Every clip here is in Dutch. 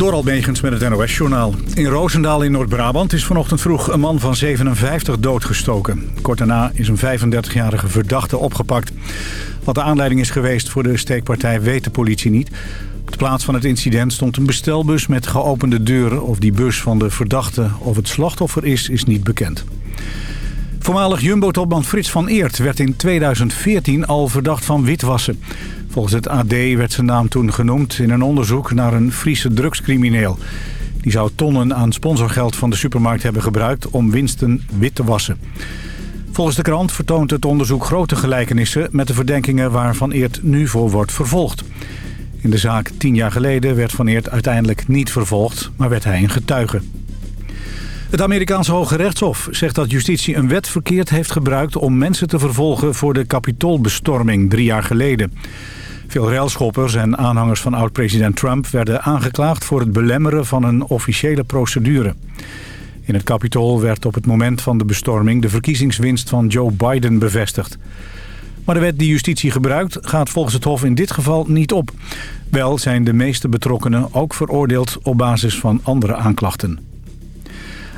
Door Almegens met het NOS-journaal. In Roosendaal in Noord-Brabant is vanochtend vroeg een man van 57 doodgestoken. Kort daarna is een 35-jarige verdachte opgepakt. Wat de aanleiding is geweest voor de steekpartij weet de politie niet. Op de plaats van het incident stond een bestelbus met geopende deuren. Of die bus van de verdachte of het slachtoffer is, is niet bekend. Voormalig Jumbo-topman Frits van Eert werd in 2014 al verdacht van witwassen. Volgens het AD werd zijn naam toen genoemd in een onderzoek naar een Friese drugscrimineel. Die zou tonnen aan sponsorgeld van de supermarkt hebben gebruikt om winsten wit te wassen. Volgens de krant vertoont het onderzoek grote gelijkenissen met de verdenkingen waar Van Eert nu voor wordt vervolgd. In de zaak tien jaar geleden werd Van Eert uiteindelijk niet vervolgd, maar werd hij een getuige. Het Amerikaanse Hoge Rechtshof zegt dat justitie een wet verkeerd heeft gebruikt... om mensen te vervolgen voor de kapitoolbestorming drie jaar geleden. Veel railschoppers en aanhangers van oud-president Trump... werden aangeklaagd voor het belemmeren van een officiële procedure. In het kapitool werd op het moment van de bestorming... de verkiezingswinst van Joe Biden bevestigd. Maar de wet die justitie gebruikt gaat volgens het Hof in dit geval niet op. Wel zijn de meeste betrokkenen ook veroordeeld op basis van andere aanklachten.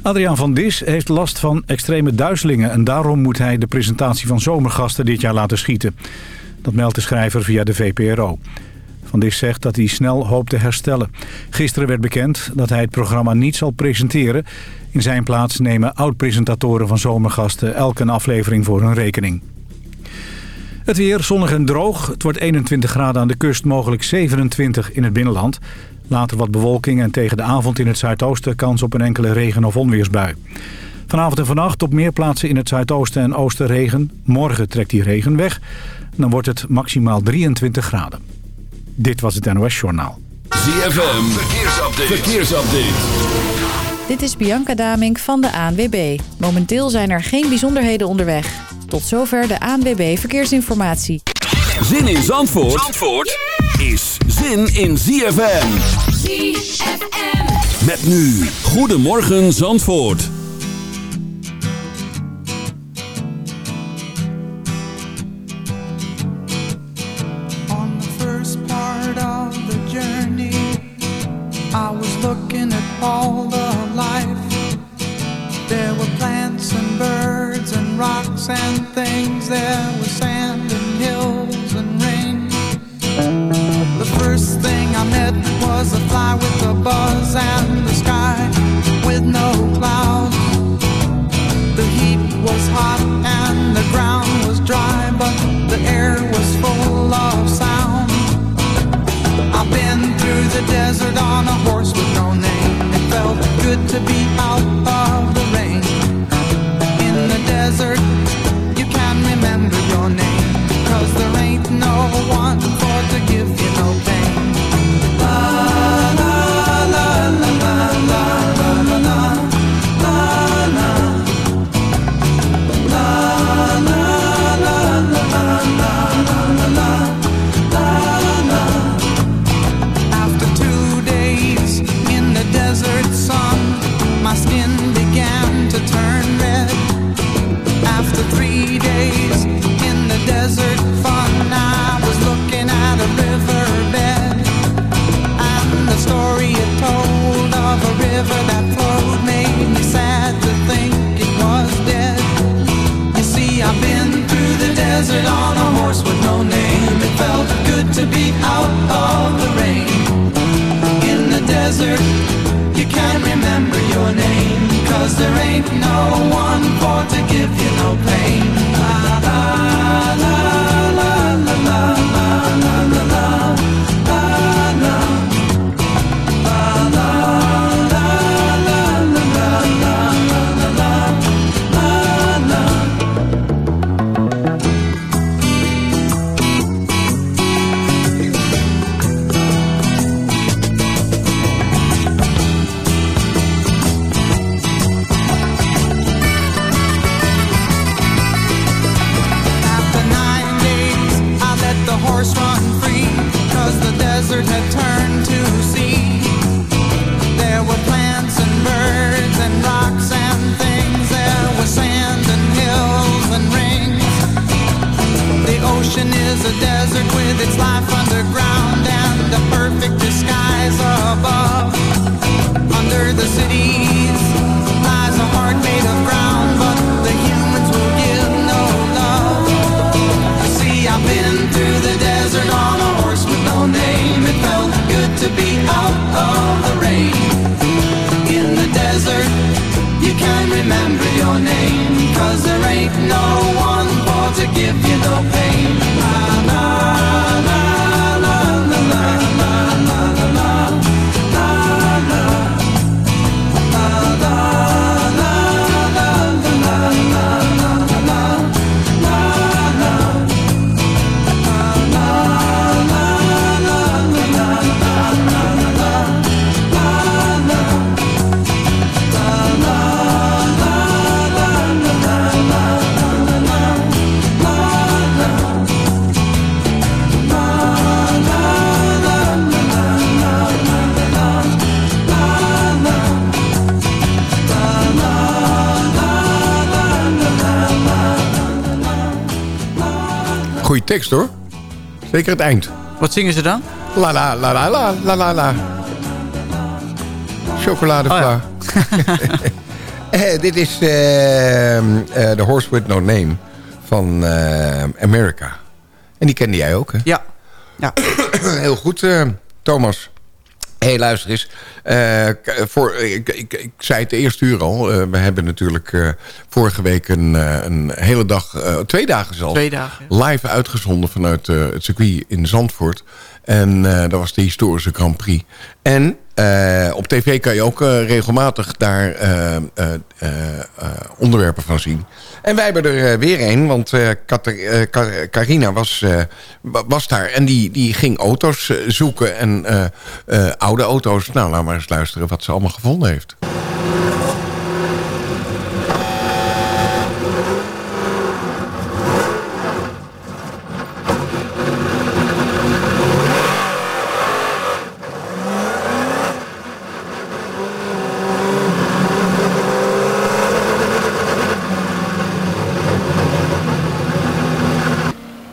Adriaan van Dis heeft last van extreme duizelingen... en daarom moet hij de presentatie van zomergasten dit jaar laten schieten. Dat meldt de schrijver via de VPRO. Van Dis zegt dat hij snel hoopt te herstellen. Gisteren werd bekend dat hij het programma niet zal presenteren. In zijn plaats nemen oud-presentatoren van zomergasten... elke aflevering voor hun rekening. Het weer zonnig en droog. Het wordt 21 graden aan de kust, mogelijk 27 in het binnenland. Later wat bewolking en tegen de avond in het zuidoosten kans op een enkele regen- of onweersbui. Vanavond en vannacht op meer plaatsen in het zuidoosten en oosten regen. Morgen trekt die regen weg. Dan wordt het maximaal 23 graden. Dit was het NOS Journaal. ZFM, verkeersupdate. verkeersupdate. Dit is Bianca Damink van de ANWB. Momenteel zijn er geen bijzonderheden onderweg. Tot zover de ANWB Verkeersinformatie. Zin in Zandvoort? Zandvoort? Is zin in ZFM. ZFM. Met nu, Goedemorgen Zandvoort. On the first part of the journey, I was looking at all the life. There were plants and birds and rocks and things. There was a fly with a buzz and the sky with no clouds. The heat was hot and the ground was dry, but the air was full of sound. I've been through the desert on a horse with tekst hoor. Zeker het eind. Wat zingen ze dan? La la la la la la la la. Chocoladevla. Eh, dit is eh, eh, The Horse With No Name van eh, America. En die kende jij ook hè? Ja. ja. Heel goed, Thomas. Hé, hey, luister eens. Eh, voor, ik, ik, ik zei het de eerste uur al. eh, we hebben natuurlijk eh, vorige week een, een hele dag, twee dagen zelfs... Twee dagen. live uitgezonden vanuit het circuit in Zandvoort. En dat was de historische Grand Prix. En eh, op tv kan je ook eh, regelmatig daar eh, onderwerpen van zien. En wij hebben er weer een, want Kater- Carina was, wa- was daar. En die, die ging auto's zoeken en oude auto's. Nou, we maar eens luisteren wat ze allemaal gevonden heeft.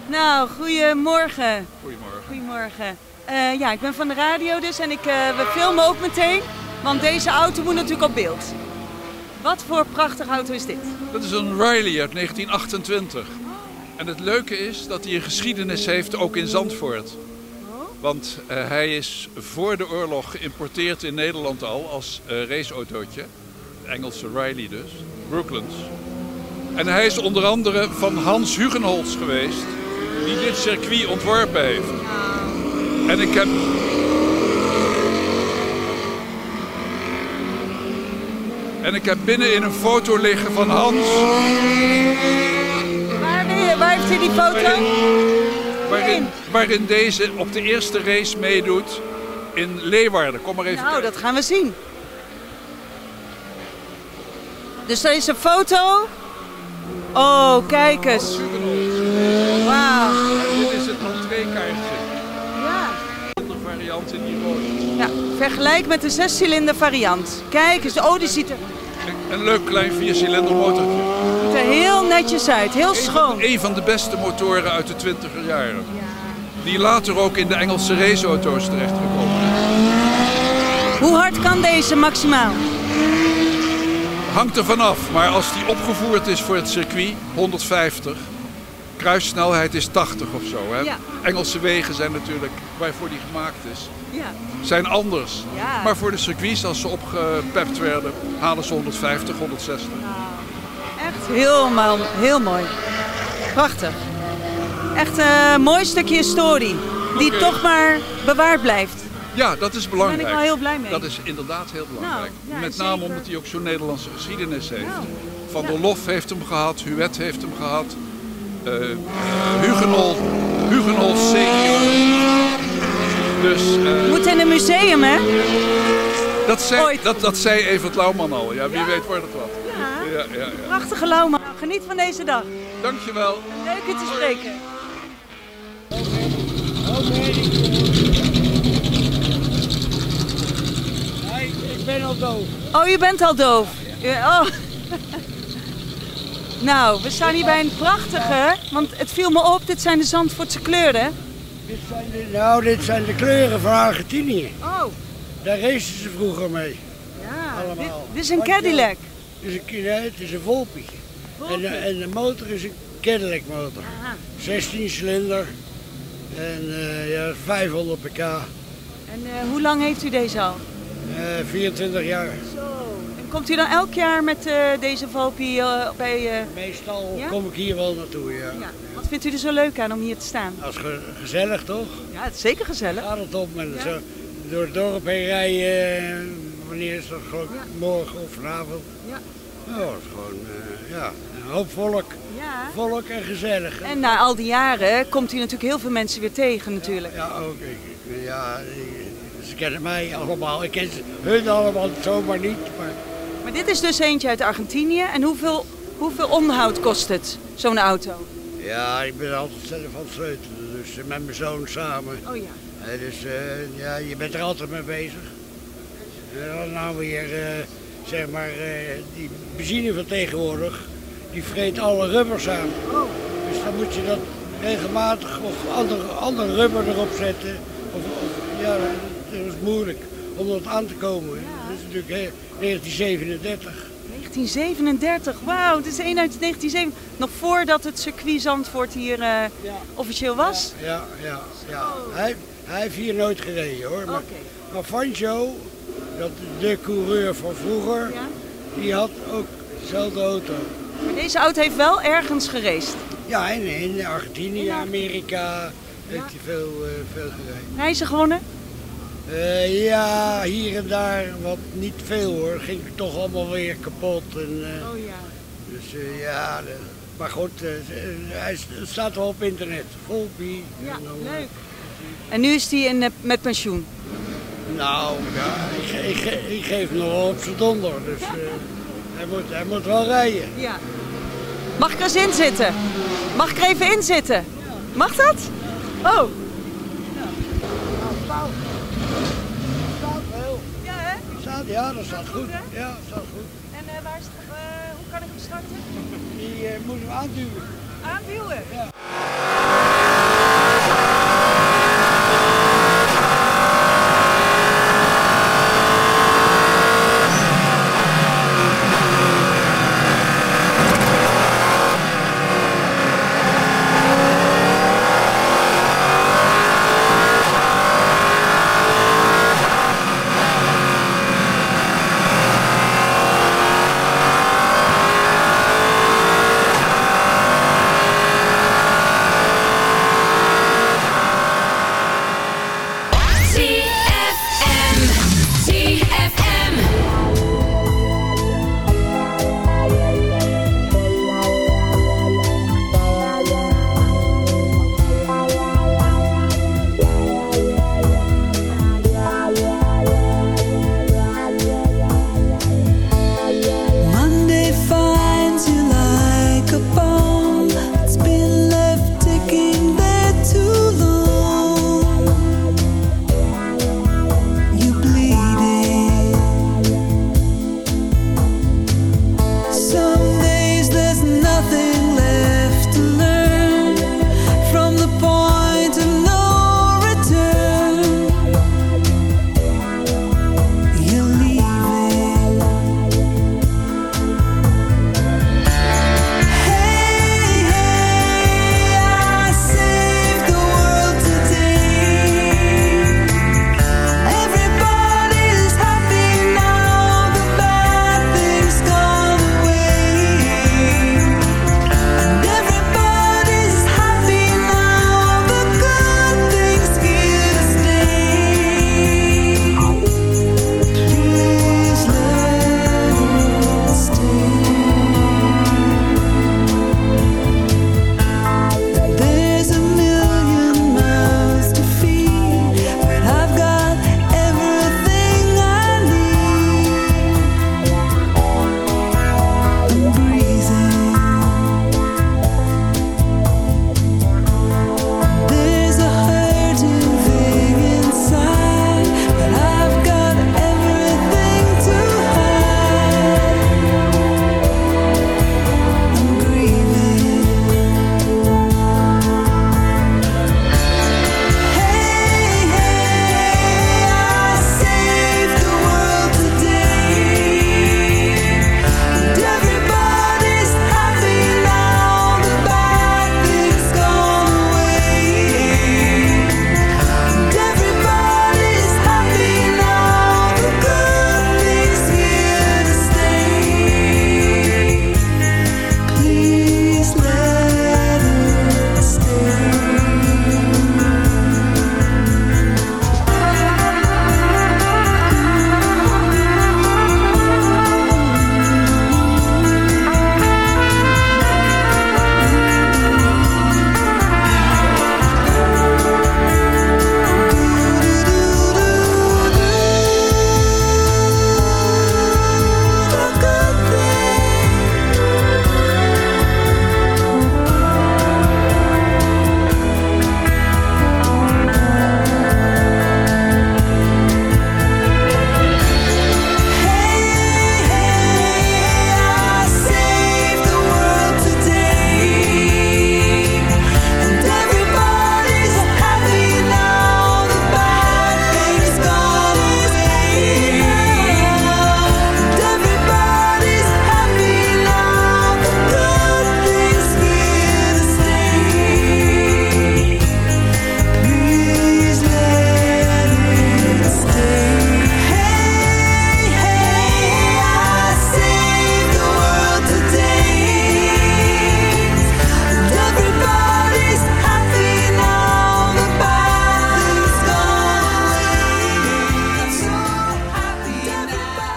Nou, goedemorgen. Goedemorgen. Goedemorgen. Eh, ja, ik ben van de radio dus en ik, eh, we filmen ook meteen, want deze auto moet natuurlijk op beeld. Wat voor prachtig auto is dit? Dat is een Riley uit 1928. En het leuke is dat hij een geschiedenis heeft ook in Zandvoort. Want eh, hij is voor de oorlog geïmporteerd in Nederland al als raceautootje. Engelse Riley dus, Brooklands. En hij is onder andere van Hans Hugenholz geweest, die dit circuit ontworpen heeft. En ik heb En ik heb binnenin een foto liggen van Hans. Waar, heeft hij die foto? Waarin, waarin deze op de eerste race meedoet in Leeuwarden. Kom maar even Nou, dat gaan we zien. Dus is een foto. Oh, kijk eens. Dit is het entreekaartje. Ja. De variant in die rood. ja. Vergelijk met de zescilinder variant. Kijk eens, oh, die ziet er, Een leuk klein viercilinder motortje. ziet er heel netjes uit. Heel schoon. Een van de beste motoren uit de twintiger jaren. Die later ook in de Engelse raceauto's terechtgekomen is. Hoe hard kan deze maximaal? Hangt er vanaf, maar als die opgevoerd is voor het circuit, 150. Kruissnelheid is 80 of zo. Hè? Ja. Engelse wegen zijn natuurlijk, waarvoor die gemaakt is, Ja. zijn anders. Ja. Maar voor de circuits, als ze opgepept werden, halen ze 150, 160. Echt helemaal, heel mooi. Prachtig. Echt een mooi stukje historie. Die toch maar bewaard blijft. Ja, dat is belangrijk. Daar ben ik wel heel blij mee. Dat is inderdaad heel belangrijk. Nou, Met name zeker. omdat hij ook zo'n Nederlandse geschiedenis heeft. Nou, Van der Lof heeft hem gehad, Huet heeft hem gehad. Eh eh, Hugenol, Hugenol senior. Dus eh, Moet in een museum, hè? dat, zei, ooit. dat, dat zei Evert Lauwman al. Ja, wie Ja. weet wordt het wat. Ja. Ja, ja, ja. Prachtige Lauma. Geniet van deze dag. Dankjewel. Leuk je te spreken. Ik ben al doof. Oh, je bent al doof. Ja, oh. Nou, we staan hier bij een prachtige, want het viel me op, dit zijn de Zandvoortse kleuren. Dit zijn de, nou, dit zijn de kleuren van Argentinië. Oh, Daar racen ze vroeger mee. Ja, Allemaal. dit, dit is een ja, Cadillac. Het is een, nee, het is een Volpie. En, de- en de motor is een Cadillac motor. Aha. 16 cilinder. En eh, ja, 500 pk. En eh, hoe lang heeft u deze al? Eh, 24 jaar. Zo. Komt u dan elk jaar met eh, deze Valpy eh, bij... eh, Meestal Ja? kom ik hier wel naartoe, ja. ja. Wat vindt u er zo leuk aan om hier te staan? Dat is ge- gezellig toch? Ja, het is zeker gezellig. Gaat het en Ja? zo door het dorp heen rijden. Wanneer is dat? Geloof morgen of vanavond. Ja. Ja, het is gewoon ja, een hoop volk. Ja. Volk en gezellig. En na al die jaren komt u natuurlijk heel veel mensen weer tegen natuurlijk. Ja, ook. Ja, ik- ze kennen mij allemaal. Ik ken hun allemaal zomaar niet. Maar Maar dit is dus eentje uit Argentinië. En hoeveel, hoeveel onderhoud kost het, zo'n auto? ja, ik ben altijd zelf aan het sleutelen. Dus eh, met mijn zoon samen. Oh ja. Eh, dus eh, ja, je bent er altijd mee bezig. En dan nou weer, eh, zeg maar, eh, die benzine van tegenwoordig, die vreet alle rubbers aan. Dus dan moet je dat regelmatig of ander, ander rubber erop zetten. Of, of- ja, dat is moeilijk om dat aan te komen. Is natuurlijk eh, 1937. 1937, wauw, het is een uit 1937. Nog voordat het circuit Zandvoort hier eh, officieel was? Ja, ja, ja. Hij, hij heeft hier nooit gereden hoor. Maar, Oké. maar dat de coureur van vroeger, Ja. die had ook dezelfde auto. Maar deze auto heeft wel ergens geraced. Ja, in, in Argentinië, In Ar- Amerika heeft hij veel, eh, veel gereden. Prijzen gewonnen? Eh, ja, hier en daar wat niet veel hoor. Ging toch allemaal weer kapot. En, eh, Oh ja. Dus eh, ja, de- maar goed, hij staat wel op internet. Volpie. Ja, En dan, leuk. En nu is hij in, met pensioen. Nou, ja, ik, ge- ik, ge- ik geef hem nog wel op zijn donder. Dus hij, moet, hij moet wel rijden. Ja. Mag ik er eens in zitten? Mag ik er even in zitten? Mag dat? Oh. Ja, hè? Staat, ja, dat staat goed. Ja, dat staat goed. En eh, waar is het, eh, hoe kan ik hem starten? Die eh, moet hem aanduwen. Aanduwen.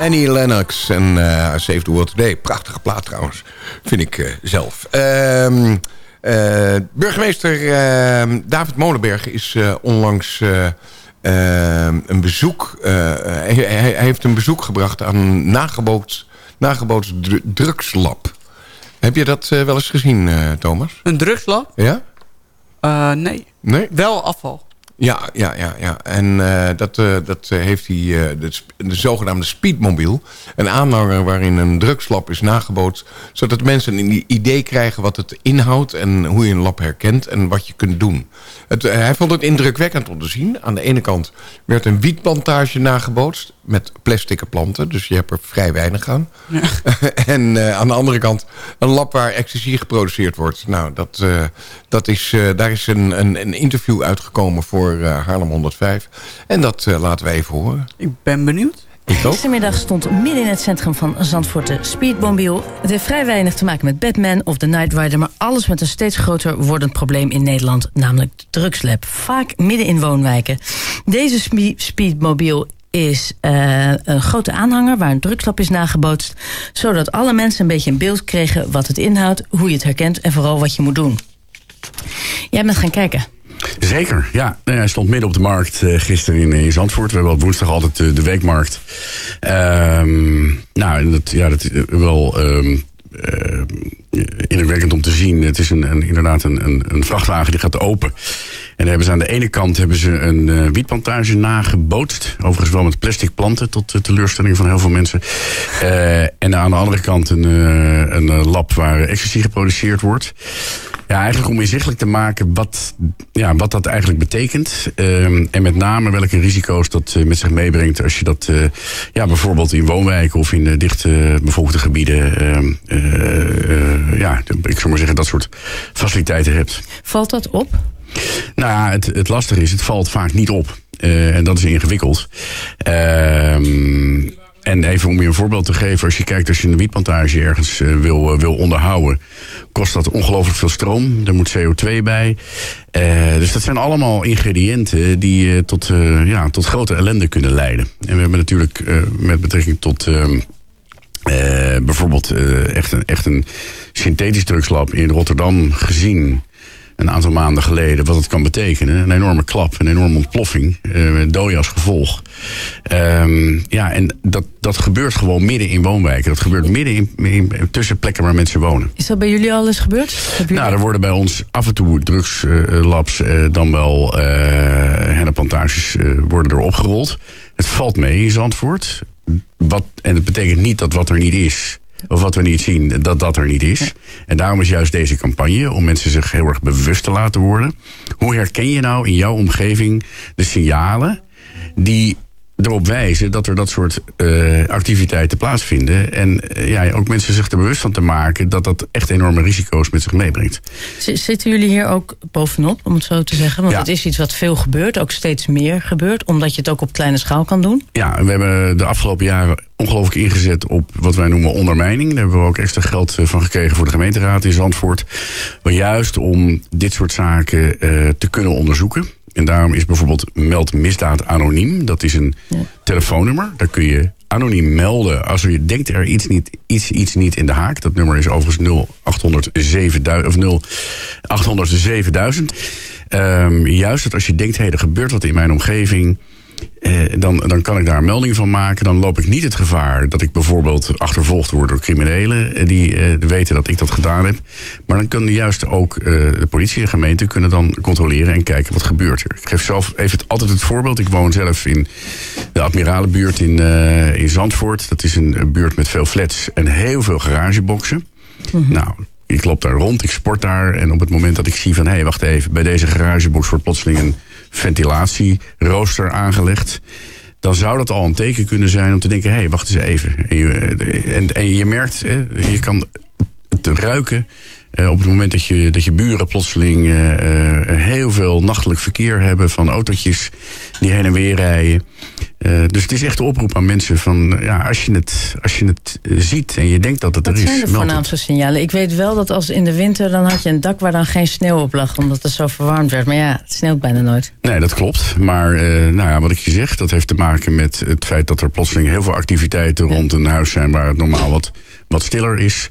Annie Lennox en uh, Save the World Today. Prachtige plaat trouwens, vind ik uh, zelf. Ehm, uh, burgemeester David Molenberg is onlangs een bezoek... Hij, hij, heeft een bezoek gebracht aan een nagebootst, nagebootst drugslab. Heb je dat wel eens gezien, Thomas? Een drugslab? Ja? nee. nee. Wel afval. Ja, ja, ja, ja. En uh, dat, uh, dat heeft hij, uh, de, de, zogenaamde speedmobiel. Een aanhanger waarin een drugslab is nagebootst. Zodat mensen een idee krijgen wat het inhoudt en hoe je een lab herkent en wat je kunt doen. Het, hij vond het indrukwekkend om te zien. Aan de ene kant werd een wietplantage nagebootst met plastic planten. Dus je hebt er vrij weinig aan. Ja. en aan de andere kant een lab waar ecstasy geproduceerd wordt. Nou, dat, dat is, daar is een, een, een interview uitgekomen voor voor uh, Haarlem 105. En dat uh, laten we even horen. Ik ben benieuwd. Gistermiddag stond midden in het centrum van Zandvoort de Speedmobiel. Het heeft vrij weinig te maken met Batman of The Night Rider... maar alles met een steeds groter wordend probleem in Nederland... namelijk de drugslab, vaak midden in woonwijken. Deze Speedmobiel is uh, een grote aanhanger waar een drugslab is nagebootst... zodat alle mensen een beetje een beeld kregen wat het inhoudt... hoe je het herkent en vooral wat je moet doen. Jij bent gaan kijken. Zeker, ja. Hij stond midden op de markt uh, gisteren in, in Zandvoort. We hebben op woensdag altijd de, de weekmarkt. Um, nou, dat, ja, dat is wel um, indrukwekkend om te zien. Het is een, inderdaad een, een, vrachtwagen die gaat open. En hebben ze aan de ene kant hebben ze een uh, wietplantage nagebootst. Overigens wel met plastic planten, tot de teleurstelling van heel veel mensen. en aan de andere kant een, een lab waar ecstasy geproduceerd wordt. Ja, eigenlijk om inzichtelijk te maken wat, ja, wat dat eigenlijk betekent. En met name welke risico's dat met zich meebrengt als je dat ja, bijvoorbeeld in woonwijken of in uh, dichte bevolkte gebieden, ja, ik zou maar zeggen, dat soort faciliteiten hebt. Valt dat op? Nou ja, het, het lastige is, het valt vaak niet op. en dat is ingewikkeld. Ehm en even om je een voorbeeld te geven, als je kijkt als je een wietplantage ergens uh, wil, uh, wil onderhouden, kost dat ongelooflijk veel stroom. Er moet CO2 bij. Dus dat zijn allemaal ingrediënten die tot, ja, tot grote ellende kunnen leiden. En we hebben natuurlijk met betrekking tot ehm, bijvoorbeeld echt, een, echt een synthetisch drugslab in Rotterdam gezien een aantal maanden geleden wat het kan betekenen. Een enorme klap, een enorme ontploffing, uh, dooi als gevolg. Um, ja, en dat, dat gebeurt gewoon midden in woonwijken. Dat gebeurt midden in, in, tussen plekken waar mensen wonen. Is dat bij jullie al eens gebeurd? Nou, er worden bij ons af en toe drugslabs, uh, dan wel uh, henneplantages worden er opgerold. Het valt mee in Zandvoort. Wat, en het betekent niet dat wat er niet is of wat we niet zien, dat dat er niet is. En daarom is juist deze campagne om mensen zich heel erg bewust te laten worden. Hoe herken je nou in jouw omgeving de signalen die erop wijzen dat er dat soort uh, activiteiten plaatsvinden. En uh, ja, ook mensen zich er bewust van te maken dat dat echt enorme risico's met zich meebrengt. zitten jullie hier ook bovenop, om het zo te zeggen? Want ja. het is iets wat veel gebeurt, ook steeds meer gebeurt, omdat je het ook op kleine schaal kan doen. Ja, we hebben de afgelopen jaren ongelooflijk ingezet op wat wij noemen ondermijning. Daar hebben we ook extra geld eh, van gekregen voor de gemeenteraad in Zandvoort. Maar juist om dit soort zaken uh, te kunnen onderzoeken. En daarom is bijvoorbeeld meld misdaad anoniem. Dat is een ja. telefoonnummer. Daar kun je anoniem melden als je denkt er iets niet, iets, iets niet in de haak. Dat nummer is overigens 0807 of 0807 um, juist dat als je denkt, hé, hey, er gebeurt wat in mijn omgeving... Eh, dan, dan kan ik daar een melding van maken. Dan loop ik niet het gevaar dat ik bijvoorbeeld achtervolgd word door criminelen eh, die eh, weten dat ik dat gedaan heb. Maar dan kunnen juist ook eh, de politie en gemeente kunnen dan controleren en kijken wat gebeurt er. Ik geef zelf even het, altijd het voorbeeld. Ik woon zelf in de Admiralenbuurt in, in Zandvoort. Dat is een, een, buurt met veel flats en heel veel garageboxen. Mm -hmm. Nou, ik loop daar rond, ik sport daar. En op het moment dat ik zie van, hé, hey, wacht even, bij deze garagebox wordt plotseling een ventilatierooster aangelegd. Dan zou dat al een teken kunnen zijn om te denken: hé, hey, wacht eens even. En je, en, je merkt, je kan het ruiken. Uh, op het moment dat je, dat je buren plotseling uh, uh, heel veel nachtelijk verkeer hebben van autootjes die heen en weer rijden. Eh, dus het is echt de oproep aan mensen van... ja, als je het, als je het eh, ziet en je denkt dat het Wat er is... zijn de voornaamste signalen? Ik weet wel dat als in de winter dan had je een dak waar dan geen sneeuw op lag, omdat het zo verwarmd werd. Maar ja, het sneeuwt bijna nooit. Nee, dat klopt. Maar eh, nou ja, wat ik je zeg, dat heeft te maken met het feit dat er plotseling heel veel activiteiten rond een huis zijn waar het normaal wat, wat stiller is.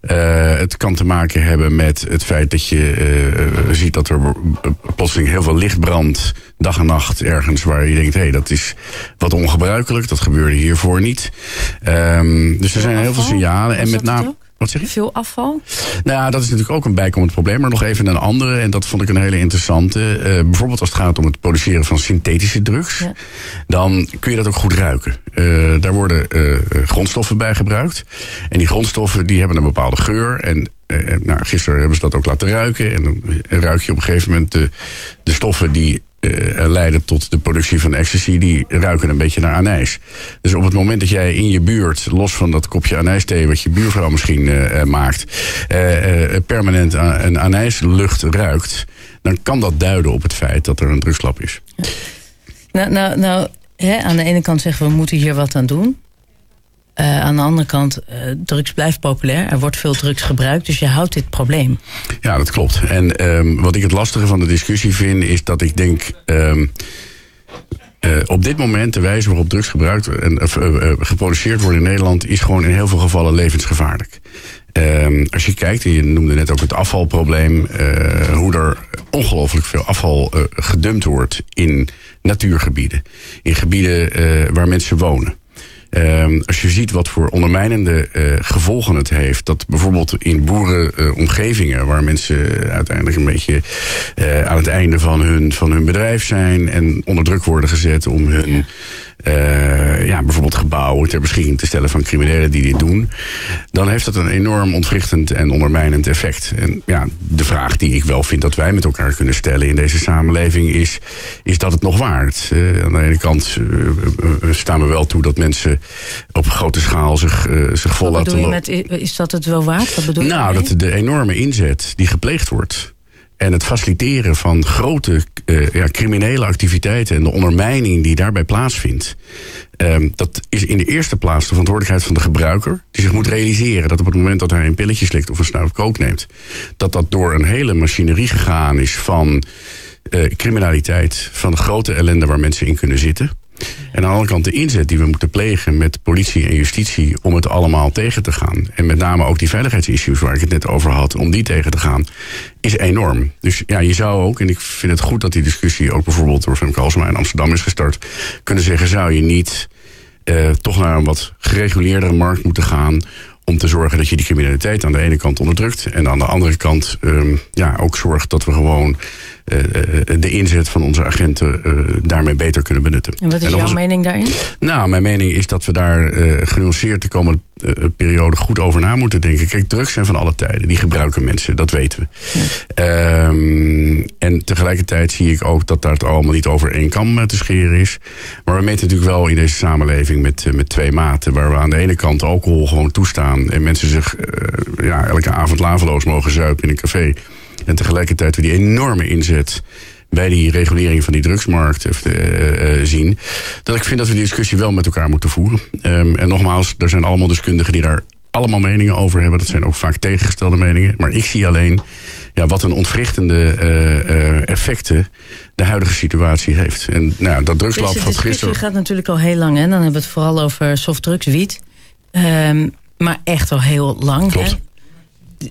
Eh, het kan te maken hebben met het feit dat je eh, ziet dat er eh, plotseling heel veel licht brandt, dag en nacht ergens waar je denkt, hé, hey, dat is wat ongebruikelijk. Dat gebeurde hiervoor niet. Ehm, dus er zijn heel veel signalen. En met name. Wat zeg je? Veel afval? Nou, ja, dat is natuurlijk ook een bijkomend probleem. Maar nog even een andere, en dat vond ik een hele interessante. Eh, bijvoorbeeld als het gaat om het produceren van synthetische drugs. Ja. Dan kun je dat ook goed ruiken. Eh, daar worden eh, grondstoffen bij gebruikt. En die grondstoffen die hebben een bepaalde geur. En nou, gisteren hebben ze dat ook laten ruiken. En dan ruik je op een gegeven moment de, de stoffen die leiden tot de productie van ecstasy, die ruiken een beetje naar anijs. Dus op het moment dat jij in je buurt, los van dat kopje anijsthee wat je buurvrouw misschien eh, eh, maakt, eh, eh, permanent een anijslucht ruikt, dan kan dat duiden op het feit dat er een drugslab is. Nou, nou, nou hè, aan de ene kant zeggen we moeten hier wat aan doen. Eh, aan de andere kant, eh, drugs blijft populair. Er wordt veel drugs gebruikt, dus je houdt dit probleem. Ja, dat klopt. En ehm, wat ik het lastige van de discussie vind, is dat ik denk. ehm, eh, op dit moment, de wijze waarop drugs gebruikt en geproduceerd worden in Nederland, is gewoon in heel veel gevallen levensgevaarlijk. Ehm, als je kijkt, en je noemde net ook het afvalprobleem, hoe er ongelooflijk veel afval gedumpt wordt in natuurgebieden, in gebieden waar mensen wonen. Ehm, als je ziet wat voor ondermijnende eh, gevolgen het heeft, dat bijvoorbeeld in boerenomgevingen, waar mensen uiteindelijk een beetje eh, aan het einde van hun, van hun bedrijf zijn en onder druk worden gezet om hun eh, ja, bijvoorbeeld gebouwen ter beschikking te stellen van criminelen die dit doen, dan heeft dat een enorm ontwrichtend en ondermijnend effect. En ja, de vraag die ik wel vind dat wij met elkaar kunnen stellen in deze samenleving is: is dat het nog waard? Eh, aan de ene kant eh, staan we wel toe dat mensen op grote schaal zich, zich vol laten lopen. met, is dat het wel waard? Wat bedoel je Nou, dat de enorme inzet die gepleegd wordt. En het faciliteren van grote eh, ja, criminele activiteiten en de ondermijning die daarbij plaatsvindt. ehm, dat is in de eerste plaats de verantwoordelijkheid van de gebruiker. Die zich moet realiseren dat op het moment dat hij een pilletje slikt of een snuif kook neemt. dat dat door een hele machinerie gegaan is van eh, criminaliteit. Van grote ellende waar mensen in kunnen zitten. En aan de andere kant de inzet die we moeten plegen met politie en justitie om het allemaal tegen te gaan. En met name ook die veiligheidsissues waar ik het net over had, om die tegen te gaan, is enorm. Dus ja, je zou ook, en ik vind het goed dat die discussie ook bijvoorbeeld door Femke Halsema in Amsterdam is gestart, kunnen zeggen, zou je niet eh, toch naar een wat gereguleerdere markt moeten gaan om te zorgen dat je die criminaliteit aan de ene kant onderdrukt en aan de andere kant ehm, ja, ook zorgt dat we gewoon de inzet van onze agenten eh, daarmee beter kunnen benutten. En wat is jouw mening daarin? nou, mijn mening is dat we daar eh, genuanceerd de komende eh, periode goed over na moeten denken. Kijk, drugs zijn van alle tijden. Die gebruiken mensen, dat weten we. Ehm, en tegelijkertijd zie ik ook dat daar het allemaal niet over één kam eh, te scheren is. Maar we meten natuurlijk wel in deze samenleving met, eh, met twee maten. Waar we aan de ene kant alcohol gewoon toestaan. En mensen zich eh, ja, elke avond laveloos mogen zuipen in een café. En tegelijkertijd we die enorme inzet bij die regulering van die drugsmarkt eh, eh, zien. Dat ik vind dat we die discussie wel met elkaar moeten voeren. Ehm, en nogmaals, er zijn allemaal deskundigen die daar allemaal meningen over hebben. Dat zijn ook vaak tegengestelde meningen. Maar ik zie alleen ja, wat een ontwrichtende eh, eh, effecten de huidige situatie heeft. En nou, dat drugslab van gisteren... gaat natuurlijk al heel lang. Hè? Dan hebben we het vooral over softdrugs, wiet. Ehm, maar echt al heel lang. Klopt. Hè?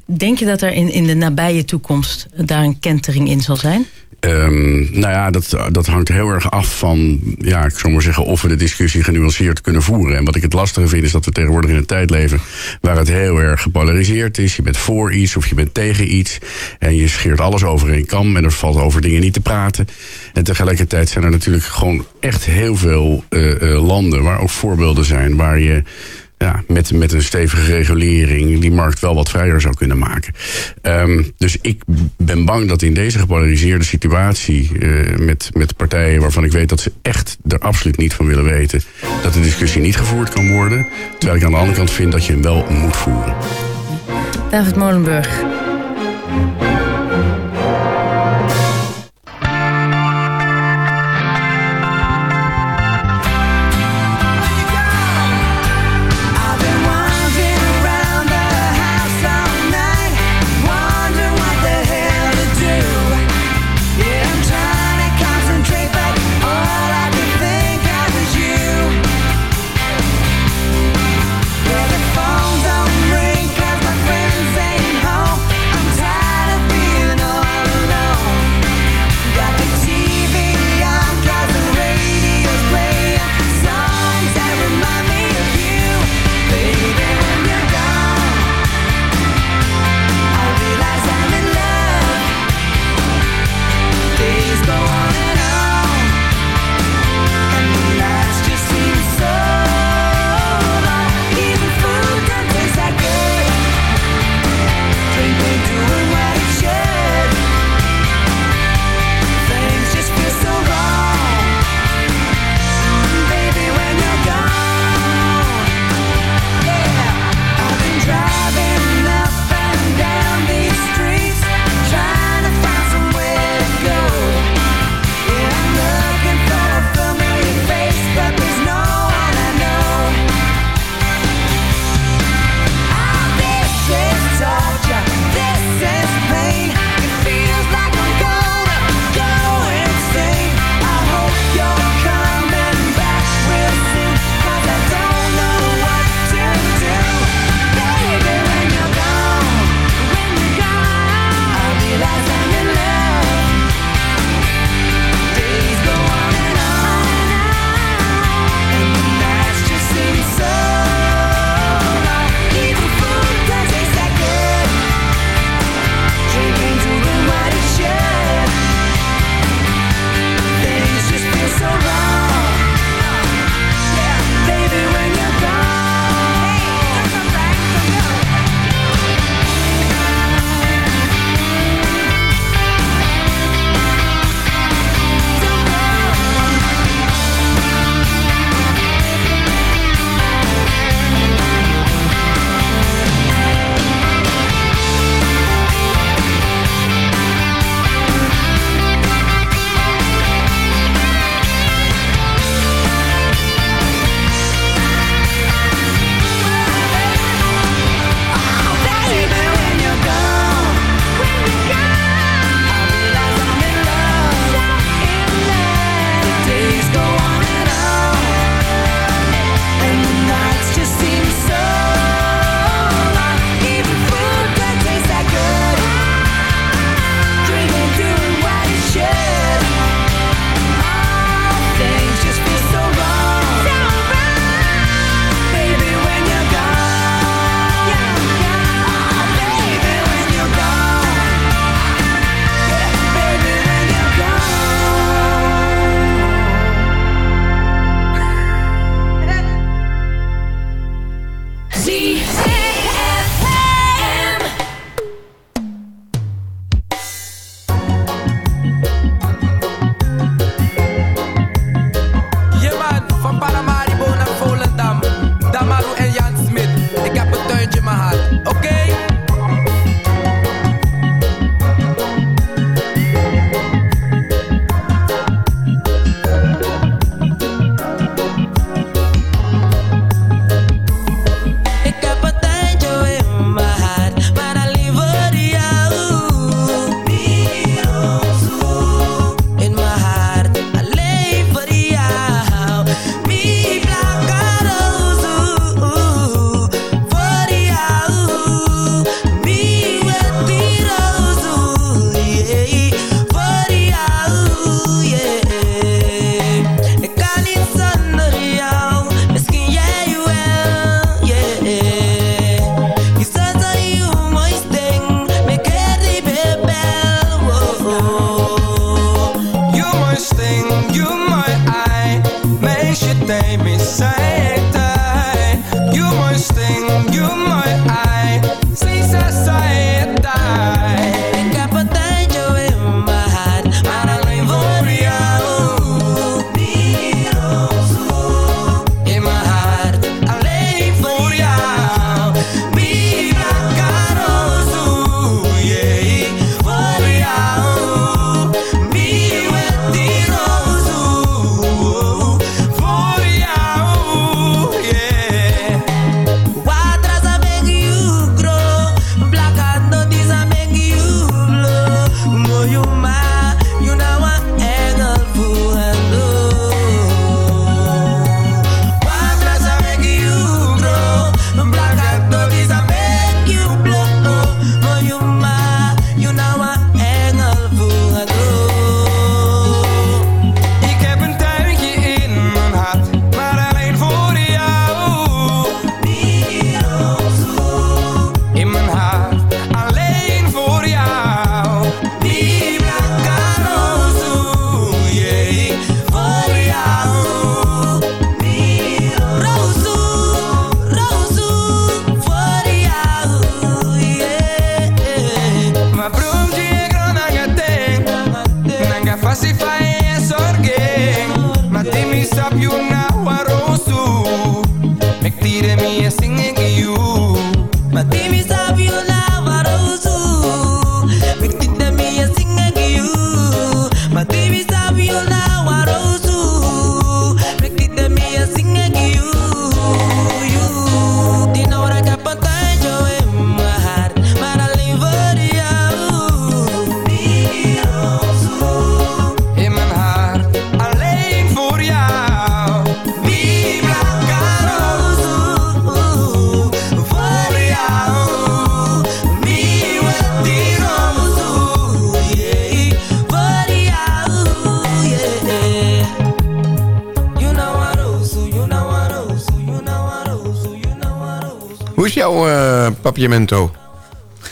Denk je dat er in, in de nabije toekomst daar een kentering in zal zijn? Ehm, nou ja, dat, dat hangt heel erg af van, ja, ik zou maar zeggen, of we de discussie genuanceerd kunnen voeren. En wat ik het lastige vind, is dat we tegenwoordig in een tijd leven waar het heel erg gepolariseerd is. Je bent voor iets of je bent tegen iets. En je scheert alles over één kam en er valt over dingen niet te praten. En tegelijkertijd zijn er natuurlijk gewoon echt heel veel eh, eh, landen waar ook voorbeelden zijn waar je ja, met, met een stevige regulering die markt wel wat vrijer zou kunnen maken. Ehm, dus ik ben bang dat in deze gepolariseerde situatie eh, met, met partijen waarvan ik weet dat ze echt er absoluut niet van willen weten, dat de discussie niet gevoerd kan worden. Terwijl ik aan de andere kant vind dat je hem wel moet voeren. David Molenburg.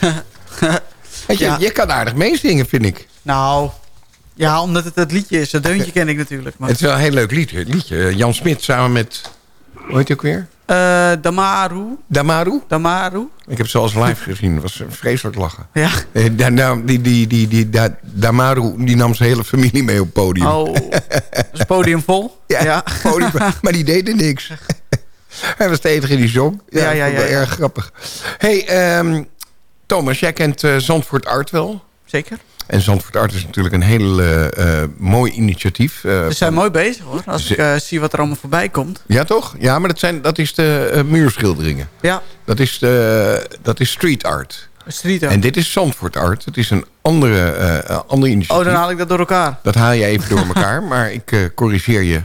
je, Ja. je kan aardig meezingen, vind ik. Nou, ja, omdat het het liedje is. Dat deuntje ken ik natuurlijk. Maar, Het is wel een heel leuk liedje. liedje. Jan Smit samen met... Hoe heet hij ook weer? Eh, Damaru. Damaru? Damaru. Ik heb ze al eens live gezien. Dat was vreselijk lachen. Ja. Eh, die, die, die, die, da- Damaru die nam zijn hele familie mee op podium. Oh, is podium vol. Ja, Ja. podium, maar die deden niks. Hij was de enige die zong. Ja, Ja, ja, erg grappig. hey, ehm, Thomas, jij kent eh, Zandvoort Art wel? Zeker. En Zandvoort Art is natuurlijk een heel eh, eh, mooi initiatief. eh, Ze zijn van- mooi bezig hoor. Als ik zie wat er allemaal voorbij komt. Ja, toch? Ja, maar dat, zijn, dat is de muurschilderingen. Ja, Dat is, de, dat is street art. street art. En dit is Zandvoort Art. Het is een andere, ander initiatief. Oh, dan haal ik dat door elkaar. Dat haal je even door elkaar. maar ik corrigeer je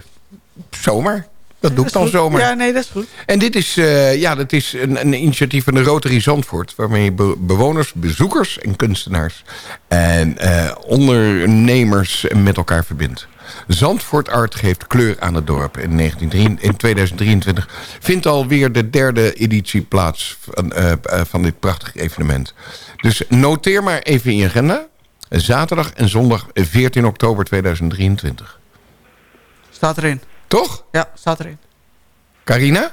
zomaar. Dat doe ik dan Goed. zomaar. Ja, nee, dat is goed. En dit is, eh, ja, dat is een, een initiatief van de Rotary Zandvoort... waarmee je be- bewoners, bezoekers en kunstenaars... en eh, ondernemers met elkaar verbindt. Zandvoort Art geeft kleur aan het dorp. In, 1923 in 2023 vindt alweer de derde editie plaats... van, eh, van dit prachtige evenement. Dus noteer maar even in je agenda. Zaterdag en zondag 14 oktober 2023. Staat erin. Toch? Ja, staat erin. Carina?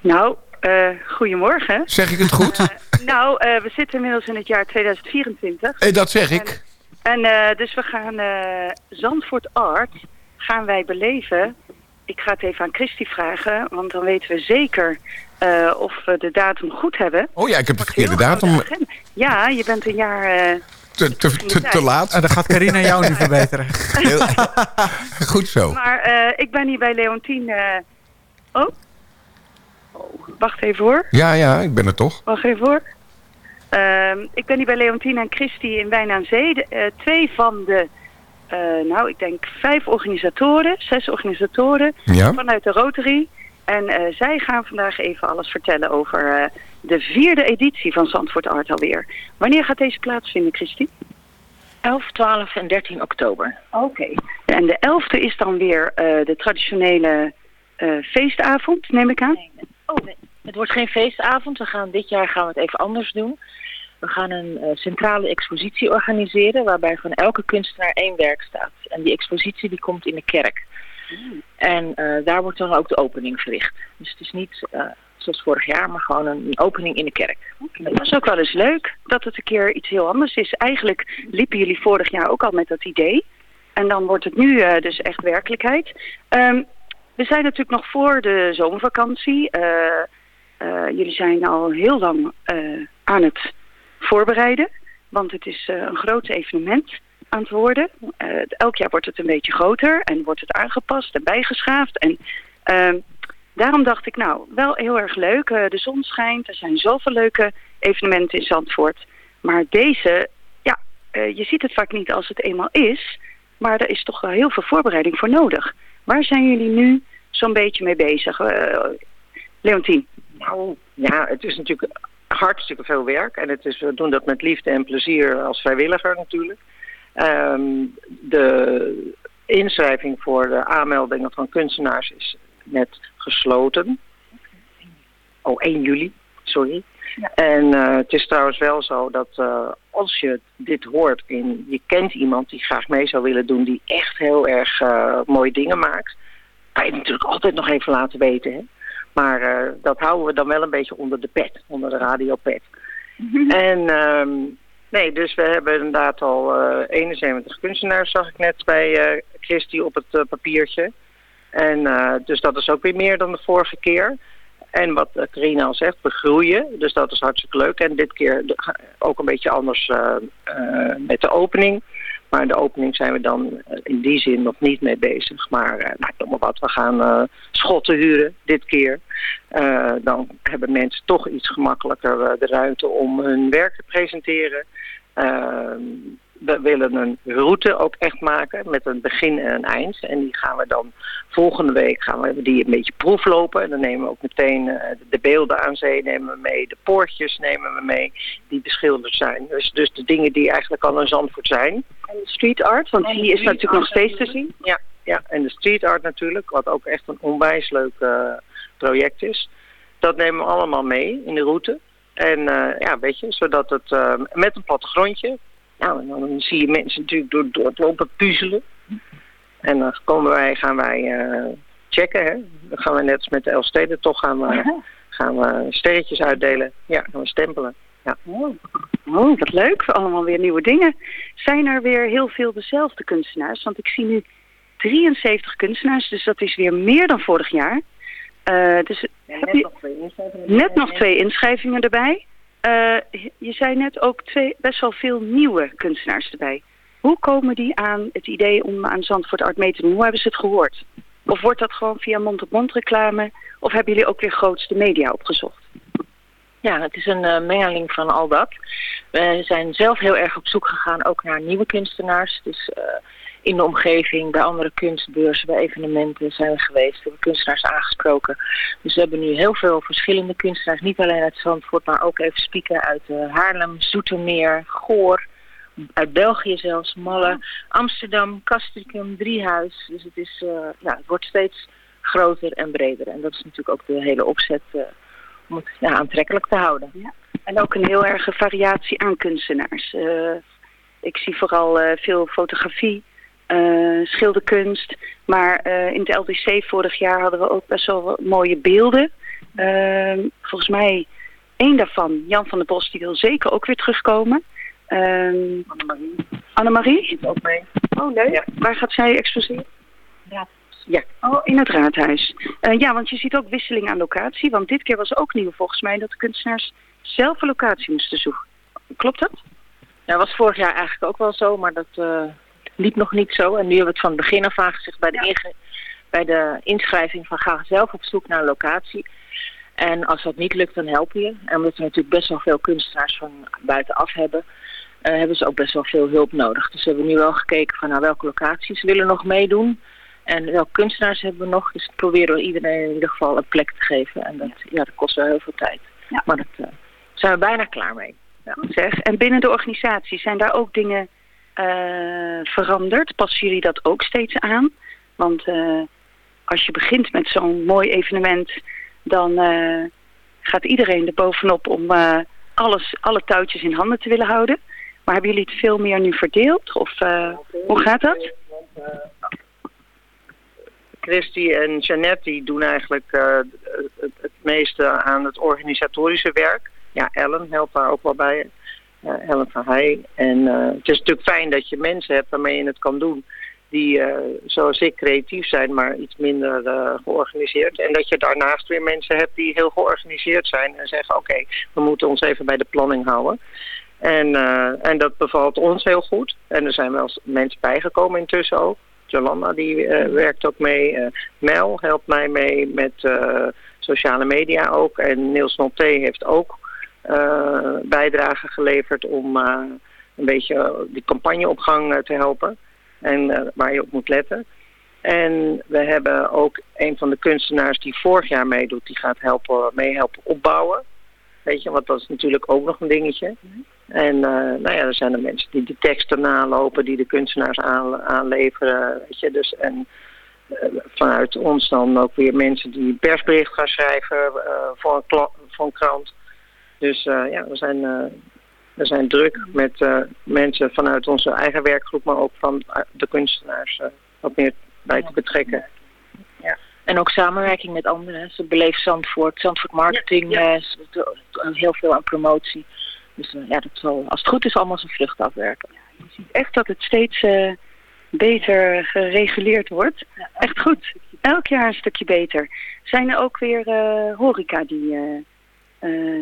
Nou, eh, goedemorgen. Zeg ik het goed? nou, eh, we zitten inmiddels in het jaar 2024. Eh, dat zeg ik. En eh, dus we gaan eh, Zandvoort Art gaan wij beleven. Ik ga het even aan Christy vragen, want dan weten we zeker eh, of we de datum goed hebben. Oh ja, ik heb de verkeerde datum. Ja, je bent een jaar... Te, te, te, te laat. Ah, dan gaat Carina jou nu verbeteren. Heel- Goed zo. Maar eh, ik ben hier bij Leontien. eh, Oh. oh. Wacht even hoor. Ja, ja, ik ben er toch. Wacht even hoor. Ehm, ik ben hier bij Leontien en Christy in Wijn aan Zee. De, eh, twee van de, eh, nou ik denk vijf organisatoren, zes organisatoren Ja. vanuit de Rotary. En eh, zij gaan vandaag even alles vertellen over eh, de vierde editie van Zandvoort Art alweer. Wanneer gaat deze plaatsvinden, Christy? 11, 12 en 13 oktober. Oké. En de 11e is dan weer eh, de traditionele feestavond, neem ik aan? Oh, nee. Het wordt geen feestavond. We gaan, dit jaar gaan we het even anders doen. We gaan een centrale expositie organiseren... waarbij van elke kunstenaar één werk staat. En die expositie die komt in de kerk. En eh, daar wordt dan ook de opening verricht. Dus het is niet eh, zoals vorig jaar, maar gewoon een, opening in de kerk. Dat is ook wel eens leuk dat het een keer iets heel anders is. Eigenlijk liepen jullie vorig jaar ook al met dat idee. En dan wordt het nu eh, dus echt werkelijkheid. Ehm, we zijn natuurlijk nog voor de zomervakantie. Jullie zijn al heel lang aan het voorbereiden. Want het is een groot evenement aan het worden. Eh, elk jaar wordt het een beetje groter en wordt het aangepast en bijgeschaafd. En ehm, daarom dacht ik, nou, wel heel erg leuk. Eh, de zon schijnt, er zijn zoveel leuke evenementen in Zandvoort. Maar deze, ja, eh, je ziet het vaak niet als het eenmaal is. Maar er is toch wel heel veel voorbereiding voor nodig. Waar zijn jullie nu zo'n beetje mee bezig? Leontien? Nou, ja, het is natuurlijk hartstikke veel werk. En het is, we doen dat met liefde en plezier als vrijwilliger natuurlijk. Ehm, de inschrijving voor de aanmeldingen van kunstenaars is net gesloten. Oh, 1 juli, sorry. En eh, het is trouwens wel zo dat eh, als je dit hoort en je kent iemand die graag mee zou willen doen, die echt heel erg eh, mooie dingen maakt, kan je het natuurlijk altijd nog even laten weten. Hè? Maar dat houden we dan wel een beetje onder de pet, onder de radiopet. En ehm, nee, dus we hebben inderdaad al eh 71 kunstenaars, zag ik net bij eh Christy op het eh, papiertje. En eh, dus dat is ook weer meer dan de vorige keer. En wat eh, Carina al zegt, we groeien. Dus dat is hartstikke leuk. En dit keer ook een beetje anders eh, eh, met de opening. Maar de opening zijn we dan eh, in die zin nog niet mee bezig. Maar eh, nou, noem wat, we gaan eh, schotten huren dit keer. Eh, dan hebben mensen toch iets gemakkelijker eh, de ruimte om hun werk te presenteren. Eh, we willen een route ook echt maken met een begin en een eind. En die gaan we dan volgende week gaan we die een beetje proeflopen. En dan nemen we ook meteen eh, de beelden aan zee nemen we mee. De poortjes nemen we mee die beschilderd zijn. Dus, dus de dingen die eigenlijk al in Zandvoort zijn. En de street art, want die is natuurlijk nog steeds te zien. Ja, ja, en de street art natuurlijk, wat ook echt een onwijs leuk eh, project is. Dat nemen we allemaal mee in de route. En eh, ja, weet je, zodat het eh, met een plattegrondje. Nou, en dan zie je mensen natuurlijk door, door het lopen puzzelen. En dan komen wij, gaan wij eh, checken. Hè. Dan gaan we net als met de Elfsteden toch gaan we, gaan we sterretjes uitdelen. Ja, gaan we stempelen. Ja. Oh. oh, wat leuk. Allemaal weer nieuwe dingen. Zijn er weer heel veel dezelfde kunstenaars? Want ik zie nu 73 kunstenaars, dus dat is weer meer dan vorig jaar. Eh, dus heb je- net nog twee inschrijvingen erbij. Eh, je zei net ook twee, best wel veel nieuwe kunstenaars erbij. Hoe komen die aan het idee om aan Zandvoort Art mee te doen? Hoe hebben ze het gehoord? Of wordt dat gewoon via mond-op-mond reclame? Of hebben jullie ook weer grootste media opgezocht? Ja, het is een eh, mengeling van al dat. We zijn zelf heel erg op zoek gegaan ook naar nieuwe kunstenaars. Dus in de omgeving, bij andere kunstbeurzen, bij evenementen zijn we geweest. We hebben kunstenaars aangesproken. Dus we hebben nu heel veel verschillende kunstenaars. Niet alleen uit Zandvoort, maar ook even spieken uit eh, Haarlem, Zoetermeer, Goor. Uit België zelfs, Malle, Amsterdam, Castricum, Driehuis. Dus het, is, eh, ja, het wordt steeds groter en breder. En dat is natuurlijk ook de hele opzet eh, om het ja, aantrekkelijk te houden. En ook een heel erge variatie aan kunstenaars. Ik zie vooral veel fotografie, eh, schilderkunst. Maar eh, in het LDC vorig jaar hadden we ook best wel mooie beelden. Eh, volgens mij één daarvan, Jan van der Bos, die wil zeker ook weer terugkomen. Annemarie. Annemarie? ook mee. Oh, leuk. Waar gaat zij exposeren? Ja. Oh, in het raadhuis. Eh, ja, want je ziet ook wisseling aan locatie. Want dit keer was ook nieuw volgens mij dat de kunstenaars zelf een locatie moesten zoeken. Klopt dat? Dat was vorig jaar eigenlijk ook wel zo, maar dat liep nog niet zo. En nu hebben we het van het begin af aan gezegd bij de, bij de inschrijving van ga zelf op zoek naar een locatie. En als dat niet lukt, dan helpen je. En omdat we natuurlijk best wel veel kunstenaars van buitenaf hebben, eh, hebben ze ook best wel veel hulp nodig. Dus we hebben nu wel gekeken van nou, welke locaties willen nog meedoen. En welke kunstenaars hebben we nog. Dus proberen we iedereen in ieder geval een plek te geven. En dat, ja. dat kost wel heel veel tijd. Maar dat eh, zijn we bijna klaar mee. Ja. Zeg. En binnen de organisatie zijn daar ook dingen eh, veranderd? Passen jullie dat ook steeds aan? Want eh, als je begint met zo'n mooi evenement, dan eh, gaat iedereen er bovenop om alles, alle touwtjes in handen te willen houden. Maar hebben jullie het veel meer nu verdeeld? Of hoe gaat dat? Christy en Jeannette die doen eigenlijk het meeste aan het organisatorische werk. Ja, Ellen helpt daar ook wel bij. Ellen van Heij. En eh, het is natuurlijk fijn dat je mensen hebt waarmee je het kan doen. Die uh, zoals ik creatief zijn, maar iets minder georganiseerd. En dat je daarnaast weer mensen hebt die heel georganiseerd zijn. En zeggen oké, we moeten ons even bij de planning houden. En, en dat bevalt ons heel goed. En er zijn wel mensen bijgekomen intussen ook. Jolanda die werkt ook mee. Mel helpt mij mee met sociale media ook. En Niels Noté heeft ook bijdrage geleverd om uh, een beetje die campagneopgang uh, te helpen. En waar je op moet letten. En we hebben ook een van de kunstenaars die vorig jaar meedoet, die gaat helpen, meehelpen opbouwen. Weet je, want dat is natuurlijk ook nog een dingetje. En nou ja, er zijn er mensen die de teksten nalopen, die de kunstenaars aan, aanleveren. Weet je, dus en vanuit ons dan ook weer mensen die persbericht gaan schrijven voor, een voor een krant. Dus uh, ja, we zijn, uh, we zijn druk met uh, mensen vanuit onze eigen werkgroep, maar ook van de kunstenaars wat meer bij te betrekken. Ja. En ook samenwerking met anderen. Ze beleeft Zandvoort, Zandvoort Marketing, ja, ja. heel veel aan promotie. Dus ja, dat zal, als het goed is, allemaal zijn vrucht afwerken. je ziet echt dat het steeds beter gereguleerd wordt. Echt goed. Elk jaar een stukje beter. Zijn er ook weer horeca die uh,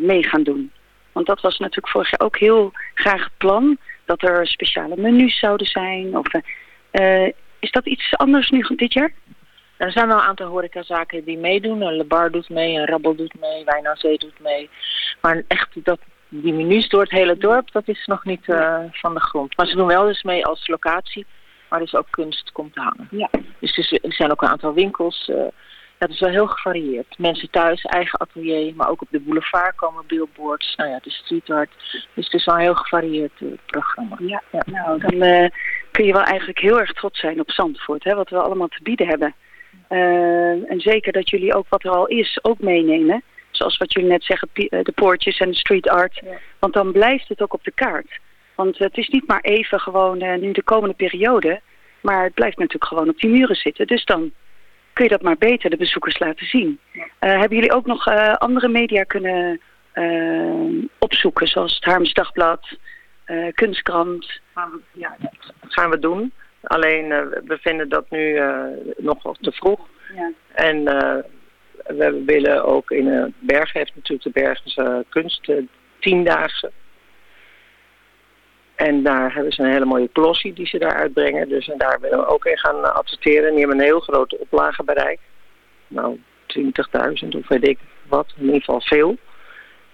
mee gaan doen. Want dat was natuurlijk vorig jaar ook heel graag het plan. Dat er speciale menus zouden zijn. Of, uh, is dat iets anders nu dit jaar? Er zijn wel een aantal horecazaken die meedoen. Een Lebar doet mee, een Rabbel doet mee, Wijn aan Zee doet mee. Maar echt dat, die menus door het hele dorp, dat is nog niet uh, van de grond. Maar ze doen wel dus mee als locatie, waar dus ook kunst komt te hangen. Ja. Dus er zijn ook een aantal winkels... Uh, dat is wel heel gevarieerd. Mensen thuis, eigen atelier, maar ook op de boulevard komen billboards. Nou ja, de street art. Dus het is wel een heel gevarieerd uh, programma. Ja, ja. nou dan uh, kun je wel eigenlijk heel erg trots zijn op Zandvoort. Hè, wat we allemaal te bieden hebben. Uh, en zeker dat jullie ook wat er al is ook meenemen. Zoals wat jullie net zeggen, de poortjes en de street art. Ja. Want dan blijft het ook op de kaart. Want het is niet maar even gewoon nu de komende periode. Maar het blijft natuurlijk gewoon op die muren zitten. Dus dan kun je dat maar beter de bezoekers laten zien. Uh, hebben jullie ook nog uh, andere media kunnen uh, opzoeken, zoals het Harms Dagblad, Kunstkrant? Ja, dat gaan we doen. Alleen we vinden dat nu nog te vroeg. Ja. En we willen ook in Bergen, heeft natuurlijk de Bergense kunst, tiendaagse. En daar hebben ze een hele mooie glossie die ze daar uitbrengen. Dus en daar willen we ook in gaan uh, adverteren. En die hebben een heel grote oplagebereik. Nou, 20.000 of weet ik wat. In ieder geval veel.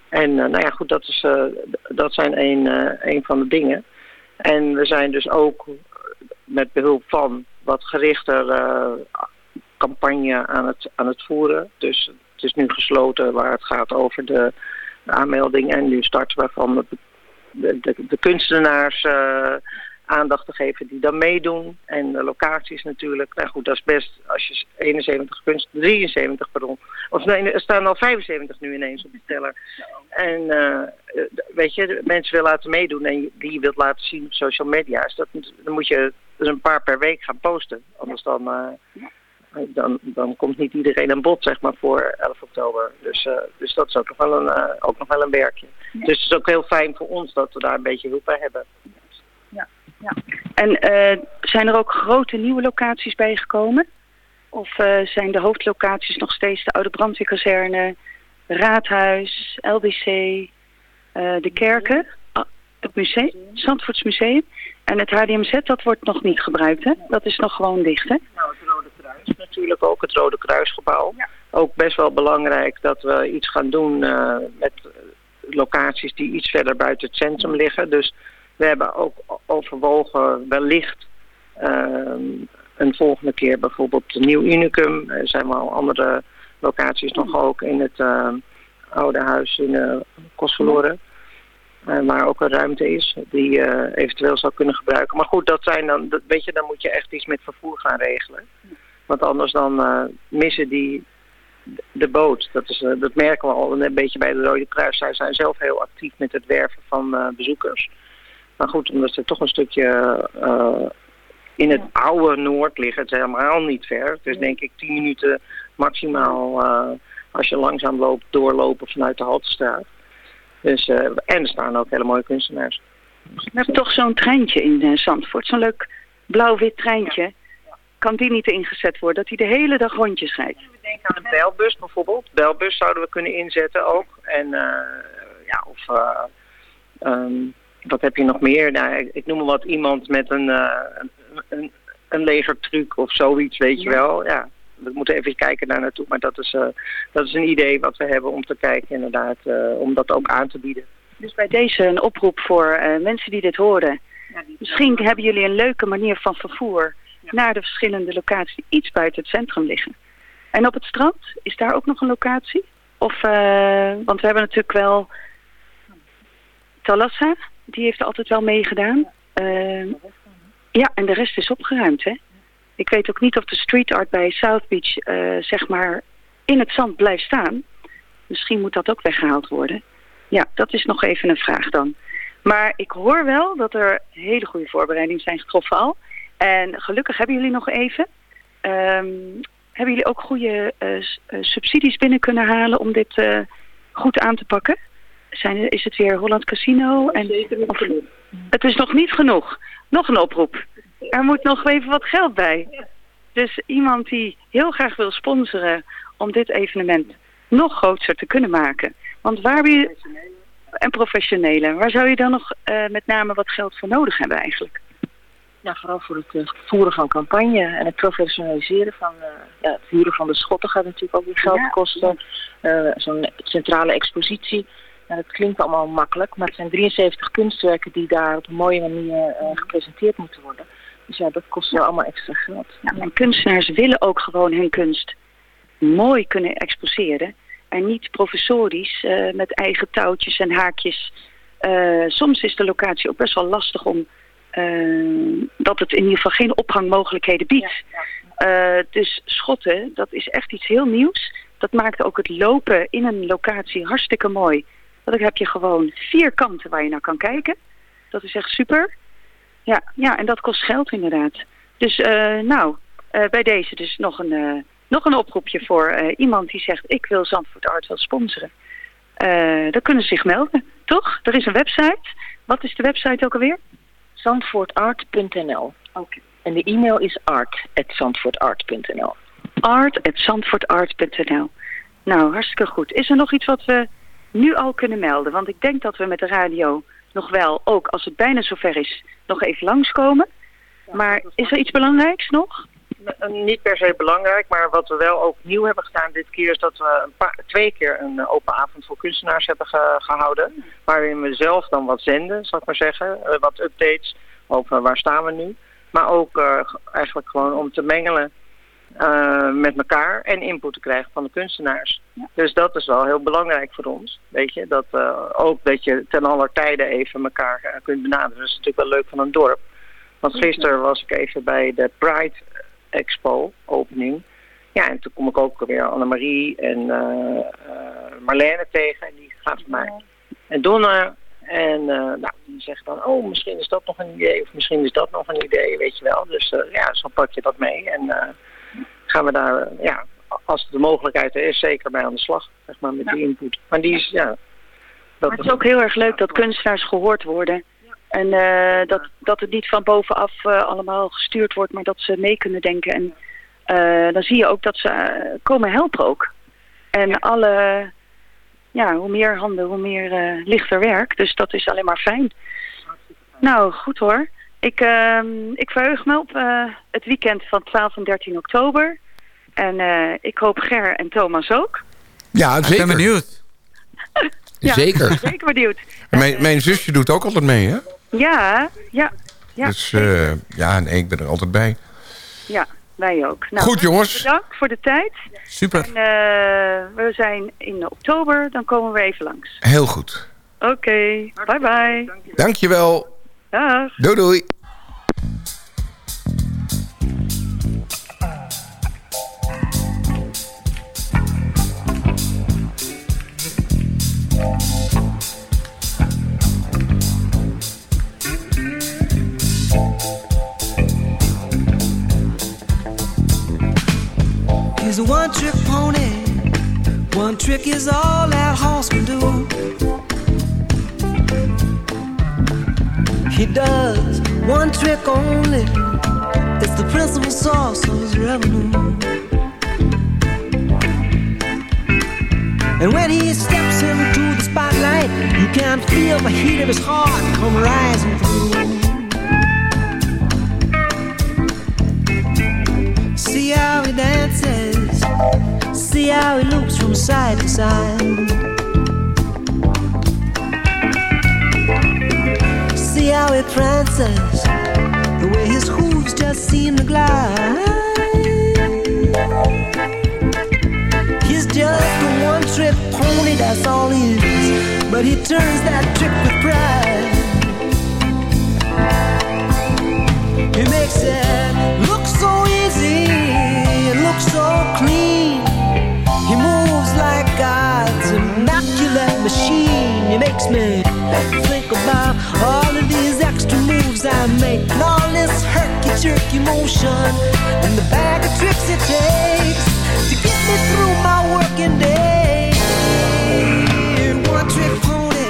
En uh, nou ja, goed, dat, is, uh, dat zijn een, een van de dingen. En we zijn dus ook met behulp van wat gerichter campagne aan het, aan het voeren. Dus het is nu gesloten waar het gaat over de aanmelding en nu starten we van het de, kunstenaars uh, aandacht te geven die dan meedoen. En de locaties natuurlijk. Nou goed, dat is best als je 71 kunst, 73 pardon. Of nee, er staan al 75 nu ineens op de teller. En uh, weet je, mensen willen laten meedoen en die je wilt laten zien op social media. Dus dat, dan moet je dus een paar per week gaan posten. Anders dan... dan, dan komt niet iedereen aan bod, zeg maar, voor 11 oktober. Dus, uh, dus dat is ook nog wel een, uh, ook nog wel een werkje. Ja. Dus het is ook heel fijn voor ons dat we daar een beetje hulp bij hebben. Ja, ja. En uh, zijn er ook grote nieuwe locaties bijgekomen? Of zijn de hoofdlocaties nog steeds de oude brandweerkazerne, Raadhuis, LBC, de kerken, het museum, Zandvoortsmuseum? En het HDMZ, dat wordt nog niet gebruikt, hè? Dat is nog gewoon dicht, hè? Nou, Kruis natuurlijk ook, het Rode Kruisgebouw. Ja. Ook best wel belangrijk dat we iets gaan doen uh, met locaties die iets verder buiten het centrum liggen. Dus we hebben ook overwogen wellicht uh, een volgende keer bijvoorbeeld nieuw unicum. Er zijn wel andere locaties nog ook in het uh, oude huis in uh, Kostverloren. Uh, waar ook een ruimte is die je eventueel zou kunnen gebruiken. Maar goed, dat zijn dan, dat, weet je, dan moet je echt iets met vervoer gaan regelen. Want anders dan uh, missen die de boot. Dat, is, dat merken we al een beetje bij de Rode Kruis. Zij zijn zelf heel actief met het werven van bezoekers. Maar goed, omdat ze toch een stukje in het oude Noord liggen. Het is helemaal niet ver. Het is denk ik 10 minuten maximaal eh, als je langzaam loopt, doorlopen vanuit de Haltestraat. Dus, eh, en er staan ook hele mooie kunstenaars. We hebben toch zo'n treintje in eh, Zandvoort. Zo'n leuk blauw-wit treintje. Kan die niet ingezet worden? Dat hij de hele dag rondjes rijdt. Denk aan een belbus bijvoorbeeld. Belbus zouden we kunnen inzetten ook. En eh, ja, of eh, ehm, wat heb je nog meer? Nou, ik, noem maar wat iemand met een, eh, een, een, een legertruc of zoiets, weet je wel. Ja, we moeten even kijken daar naartoe. Maar dat is, dat is een idee wat we hebben om te kijken inderdaad, om dat ook aan te bieden. Dus bij deze een oproep voor mensen die dit horen. Misschien hebben jullie een leuke manier van vervoer naar de verschillende locaties die iets buiten het centrum liggen. En op het strand, is daar ook nog een locatie? Of, eh, want we hebben natuurlijk wel Talassa, die heeft er altijd wel meegedaan. Eh, ja, en de rest is opgeruimd, hè? Ik weet ook niet of de street art bij South Beach, eh, zeg maar, in het zand blijft staan. Misschien moet dat ook weggehaald worden. Ja, dat is nog even een vraag dan. Maar ik hoor wel dat er hele goede voorbereidingen zijn getroffen al. En gelukkig hebben jullie nog even. Ehm, hebben jullie ook goede eh, eh, subsidies binnen kunnen halen om dit eh, goed aan te pakken? Zijn, is het weer Holland Casino? En, het is nog niet genoeg. Nog een oproep. Er moet nog even wat geld bij. Dus iemand die heel graag wil sponsoren om dit evenement nog groter te kunnen maken. Want waar wil je... En professionele. Waar zou je dan nog met name wat geld voor nodig hebben eigenlijk? Ja, vooral voor het eh, voeren van campagne en het professionaliseren van eh, ja, het huren van de schotten gaat natuurlijk ook weer geld Ja. kosten. Eh, Zo'n centrale expositie. Dat klinkt allemaal makkelijk, maar het zijn 73 kunstwerken die daar op een mooie manier gepresenteerd moeten worden. Dus ja, dat kost wel allemaal extra geld. Ja, en kunstenaars willen ook gewoon hun kunst mooi kunnen exposeren. En niet professorisch met eigen touwtjes en haakjes. Soms is de locatie ook best wel lastig om dat het in ieder geval geen ophangmogelijkheden biedt. Eh, dus schotten, dat is echt iets heel nieuws. Dat maakt ook het lopen in een locatie hartstikke mooi. Want dan heb je gewoon vier kanten waar je naar kan kijken. Dat is echt super. Ja, ja en dat kost geld inderdaad. Dus eh, nou, eh, bij deze dus nog een, eh, nog een oproepje voor eh, iemand die zegt... ik wil Zandvoort Art wel sponsoren. Eh dan kunnen ze zich melden, toch? Er is een website. Wat is de website ook alweer? Zandvoortart.nl. En de e-mail is art.zandvoortart.nl. art.zandvoortart.nl Nou, hartstikke goed. Is er nog iets wat we nu al kunnen melden? Want ik denk dat we met de radio nog wel, ook als het bijna zover is, nog even langskomen. Maar is er iets belangrijks nog? Niet per se belangrijk, maar wat we wel ook nieuw hebben gedaan dit keer is dat we een paar, twee keer een eh, open avond voor kunstenaars hebben ge- gehouden. Waarin we zelf dan wat zenden, zal ik maar zeggen. Eh, wat updates over waar staan we nu. Maar ook eh, eigenlijk gewoon om te mengelen met elkaar en input te krijgen van de kunstenaars. Dus dat is wel heel belangrijk voor ons. Weet je, dat ook dat je ten aller tijde even elkaar kunt benaderen. Dat is natuurlijk wel leuk van een dorp. Want gisteren was ik even bij de Pride Expo opening. Ja, en toen kom ik ook weer Annemarie en eh, Marlene tegen. En die gaat van mij. En Donna. En eh, nou, die zeggen dan, oh, misschien is dat nog een idee. Of misschien is dat nog een idee, weet je wel. Dus ja, zo pak je dat mee. En gaan we daar, ja, als de mogelijkheid er is, zeker bij aan de slag. Zeg maar, met die input. Maar die is, ja... Dat Maar het is ook heel erg leuk dat kunstenaars gehoord worden. En eh, dat, dat het niet van bovenaf eh, allemaal gestuurd wordt, maar dat ze mee kunnen denken. En eh, dan zie je ook dat ze komen helpen ook. En alle, ja, hoe meer handen, hoe meer eh, lichter werk. Dus dat is alleen maar fijn. Nou, goed hoor. Ik, ehm, ik verheug me op eh, het weekend van 12 en 13 oktober. En eh, ik hoop Ger en Thomas ook. Ja, zeker. Ik ben benieuwd. Ja, Zeker. Zeker benieuwd. Mijn, mijn zusje doet ook altijd mee, hè? Ja, ja, ja. Dus eh, ja, nee, ik ben er altijd bij. Ja, wij ook. Nou, Goed, jongens. Bedankt voor de tijd. Super. En eh, we zijn in oktober, dan komen we even langs. Heel goed. Oké, bye bye. Dankjewel. Dag. Doei doei. Trick is all that horse can do. He does one trick only. It's the principal source of his revenue. And when he steps into the spotlight, you can feel the heat of his heart come rising through. See how he loops from side to side. See how he prances, the way his hooves just seem to glide. He's just a one trick pony, that's all he is. But he turns that trick with pride. He makes it look so easy, it looks so clean. He moves like God's immaculate machine. He makes me think about all of these extra moves I make, and all this herky jerky motion, and the bag of tricks it takes to get me through my working day. One trick pony.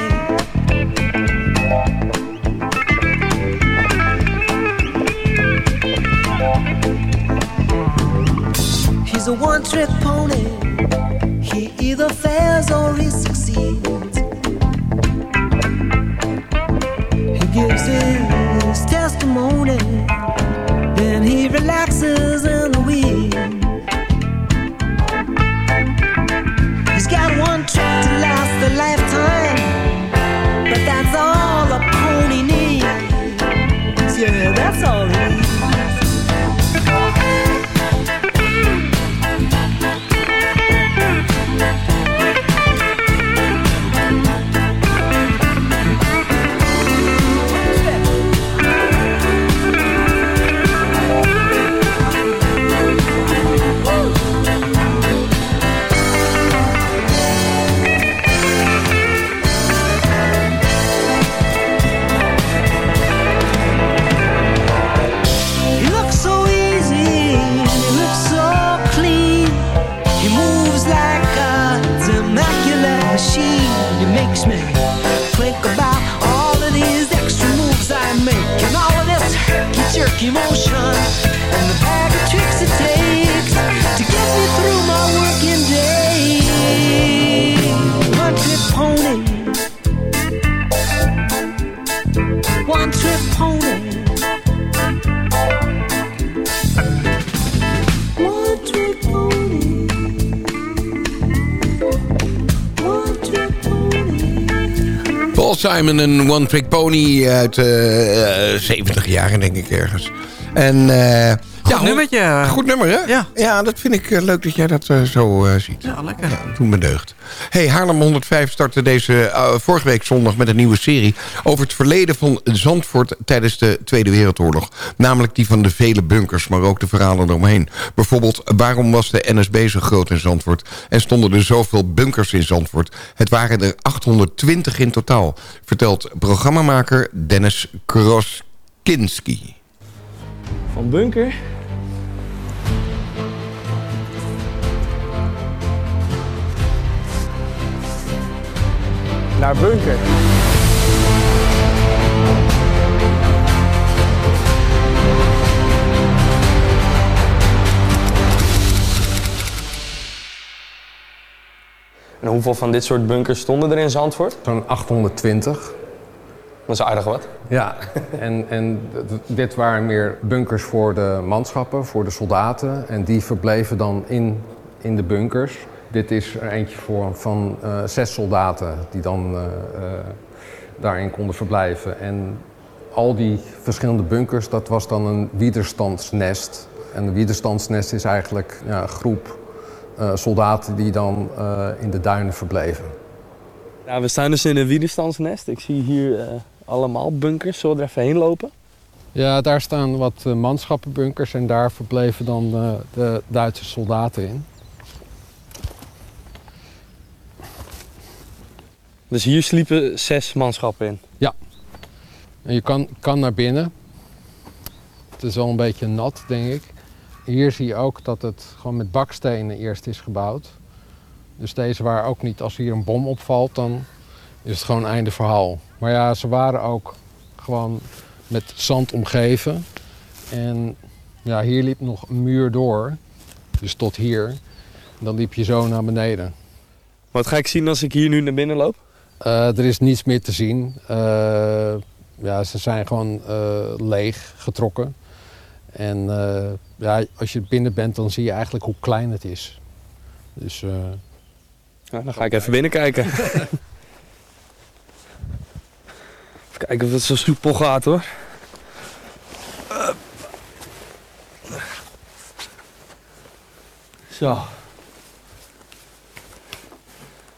He's a one trick pony. He either fails or he succeeds. He gives his testimony, Simon, een One Trick Pony uit eh, eh, 70 jaar, denk ik ergens. En, eh, nummertje. Goed nummer, hè? Ja. Ja, dat vind ik eh, leuk dat jij dat eh, zo eh, ziet. Ja, lekker. Ja, doet me deugd. Hey, Haarlem 105 startte deze vorige week zondag met een nieuwe serie... over het verleden van Zandvoort tijdens de Tweede Wereldoorlog. Namelijk die van de vele bunkers, maar ook de verhalen eromheen. Bijvoorbeeld, waarom was de NSB zo groot in Zandvoort... en stonden er zoveel bunkers in Zandvoort? Het waren er 820 in totaal, vertelt programmamaker Dennis Kroskinski. Van bunker naar bunker. En hoeveel van dit soort bunkers stonden er in Zandvoort? Zo'n 820. Dat is aardig wat. Ja, en, en dit waren meer bunkers voor de manschappen, voor de soldaten. En die verbleven dan in, in de bunkers. Dit is er eentje voor, van eh, zes soldaten die dan eh, eh, daarin konden verblijven. En al die verschillende bunkers, dat was dan een widerstandsnest. En een widerstandsnest is eigenlijk ja, een groep eh, soldaten die dan eh, in de duinen verbleven. Ja, we staan dus in een widerstandsnest. Ik zie hier allemaal bunkers. Zullen we er even heen lopen? Ja, daar staan wat manschappenbunkers en daar verbleven dan eh, de Duitse soldaten in. Dus hier sliepen zes manschappen in. Ja. En je kan, kan naar binnen. Het is wel een beetje nat, denk ik. Hier zie je ook dat het gewoon met bakstenen eerst is gebouwd. Dus deze waren ook niet, als hier een bom opvalt, dan is het gewoon einde verhaal. Maar ja, ze waren ook gewoon met zand omgeven. En ja, hier liep nog een muur door. Dus tot hier. Dan liep je zo naar beneden. Wat ga ik zien als ik hier nu naar binnen loop? Eh, er is niets meer te zien. Eh, ja, ze zijn gewoon eh, leeg getrokken. En ja, als je binnen bent, dan zie je eigenlijk hoe klein het is. Dus, eh, Ja, dan ga ik even binnen kijken. even kijken of het zo soepel gaat hoor. Uh. Zo.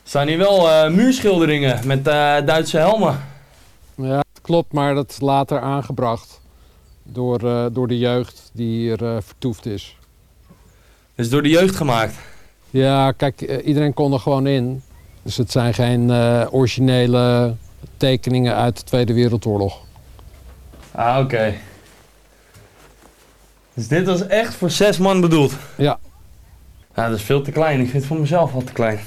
Staan hier wel eh, muurschilderingen met eh, Duitse helmen. ja, het klopt, maar dat is later aangebracht door, eh, door de jeugd die hier vertoefd is. is door de jeugd gemaakt? Ja, kijk, iedereen kon er gewoon in. Dus het zijn geen originele tekeningen uit de Tweede Wereldoorlog. Ah, oké. Dus dit was echt voor zes man bedoeld? Ja. Ja, dat is veel te klein. Ik vind het voor mezelf al te klein.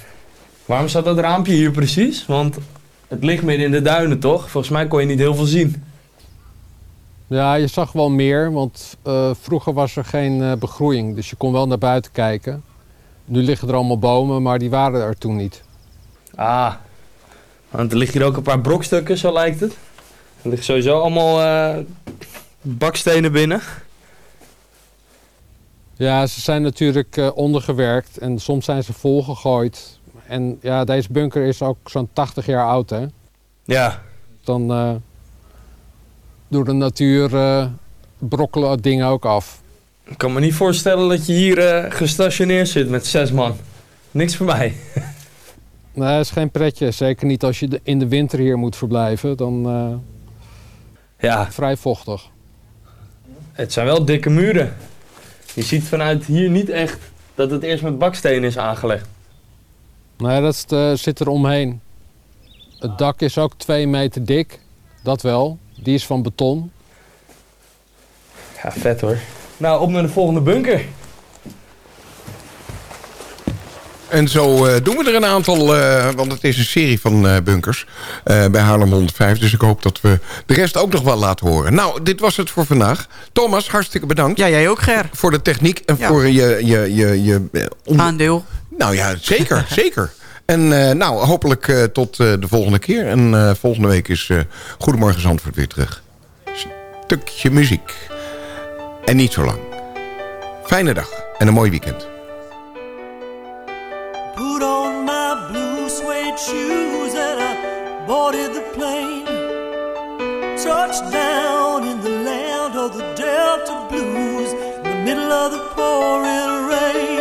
Waarom staat dat raampje hier precies? Want het ligt midden in de duinen, toch? Volgens mij kon je niet heel veel zien. Ja, je zag wel meer, want eh, vroeger was er geen eh, begroeiing. Dus je kon wel naar buiten kijken. Nu liggen er allemaal bomen, maar die waren er toen niet. Ah, want er liggen hier ook een paar brokstukken, zo lijkt het. Er liggen sowieso allemaal eh, bakstenen binnen. Ja, ze zijn natuurlijk ondergewerkt en soms zijn ze volgegooid. En ja, deze bunker is ook zo'n 80 jaar oud, hè? Ja. Dan eh, door de natuur eh, brokkelen dingen ook af. Ik kan me niet voorstellen dat je hier eh, gestationeerd zit met zes man. Niks voor mij. Nee, dat is geen pretje. Zeker niet als je in de winter hier moet verblijven. Dan ja. vrij vochtig. Het zijn wel dikke muren. Je ziet vanuit hier niet echt dat het eerst met baksteen is aangelegd. Nee, dat is de- zit er omheen. Het dak is ook twee meter dik. Dat wel. Die is van beton. Ja, vet hoor. Nou, op naar de volgende bunker. En zo eh, doen we er een aantal, eh, want het is een serie van eh, bunkers eh, bij Haarlem 105. Dus ik hoop dat we de rest ook nog wel laten horen. Nou, dit was het voor vandaag. Thomas, hartstikke bedankt. Ja, jij ook, Ger. Voor de techniek en Ja. voor je... je, je, je eh, onder- Aandeel. Nou ja, zeker, zeker. En eh, nou, hopelijk eh, tot eh, de volgende keer. En volgende week is Goedemorgen Zandvoort weer terug. Stukje muziek. En niet zo lang. Fijne dag en een mooi weekend. Put on my blue suede shoes and I boarded the plane. Touchdown in the land of the Delta Blues, in the middle of the pouring rain.